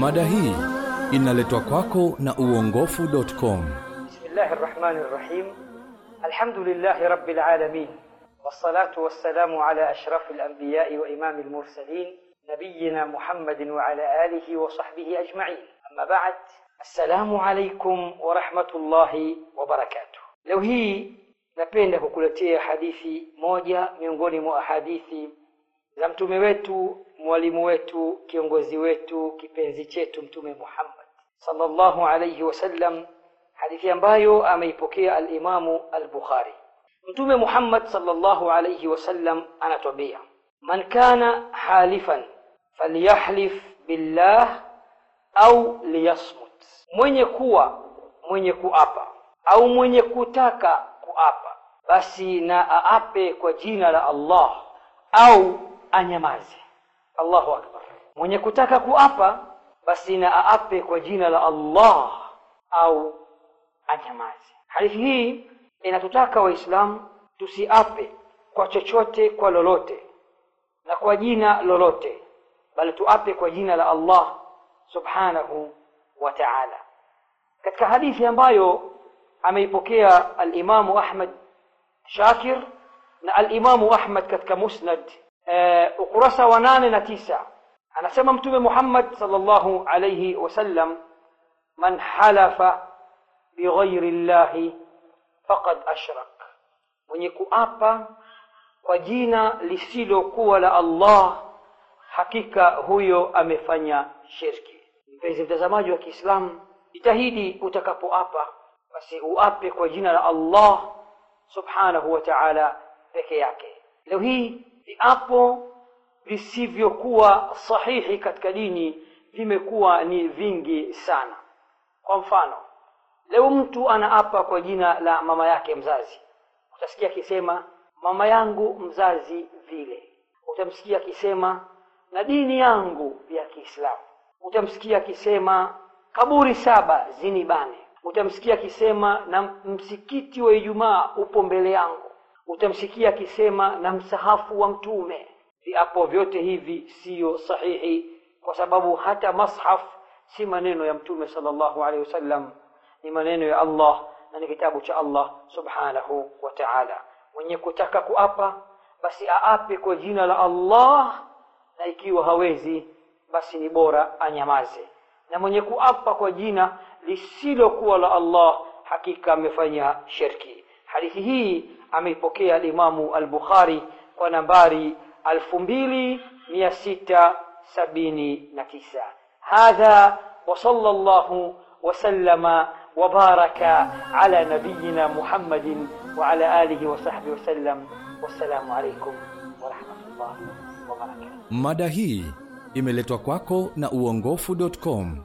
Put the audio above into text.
Mada hii inaletwa kwako na uongofu.com. الرحمن الرحيم الحمد لله رب العالمين والصلاة والسلام على أشرف الأنبياء وإمام المرسلين نبينا محمد وعلى آله وصحبه أجمعين أما بعد السلام عليكم ورحمة الله وبركاته leo hii napenda kukuletea hadithi moja miongoni mwa hadithi za mtume wetu mwalimu wetu kiongozi wetu kipenzi chetu mtume muhammad sallallahu alayhi wasallam hadithi ambayo ameipokea alimamu al-bukhari. Mtume muhammad sallallahu alayhi wasallam anatwambia man kana halifan falyahlif billah au liyasmut. Mwenye kuwa mwenye kuapa au mwenye kutaka kuapa basi na aape kwa jina la allah au anyamaze allahu akbar. Mwenye kutaka kuapa basi na aape kwa jina la allah au anyamaze. Hadithi hii inatutaka waislamu tusiape kwa chochote kwa lolote na kwa jina lolote bali tuape kwa jina la allah subhanahu wa taala. Katika hadithi ambayo ameipokea alimamu ahmad shakir na alimamu ahmad katika musnad uh, ukurasa wa nane na tisa. Anasema mtume muhammad salllahu alaihi wasallam man halafa bighairi llahi faqad ashrak. Mwenye kuapa kwa jina lisilokuwa la allah hakika huyo amefanya shirki. Mpenzi mtazamaji wa kiislamu jitahidi utakapoapa basi uape kwa jina la allah subhanahu wa taala peke yake. Leo hii viapo visivyokuwa sahihi katika dini vimekuwa ni vingi sana. Kwa mfano leo mtu anaapa kwa jina la mama yake mzazi. Utasikia akisema mama yangu mzazi vile. Utamsikia akisema na dini yangu ya kiislamu. Utamsikia akisema kaburi saba zinibane. Utamsikia akisema na msikiti wa ijumaa upo mbele yangu utamsikia akisema na msahafu wa mtume. Viapo vyote hivi siyo sahihi kwa sababu hata mashaf si maneno ya mtume salllahu alehi wasallam. Ni maneno ya allah na ni kitabu cha allah subhanahu wa taala. Mwenye kutaka kuapa basi aape kwa jina la allah na ikiwa hawezi basi ni bora anyamaze. Na mwenye kuapa kwa jina lisilokuwa la allah hakika amefanya shirki. Hadithi hii ameipokea alimamu al-bukhari kwa nambari alfu mbili mia sita sabini na tisa hadha wasala llahu wasallama وبارك على نبينا محمد وعلى آله وصحبه وسلم والسلام عليكم ورحمة الله وبركاته Mada hii imeletwa kwako na uongofu.com.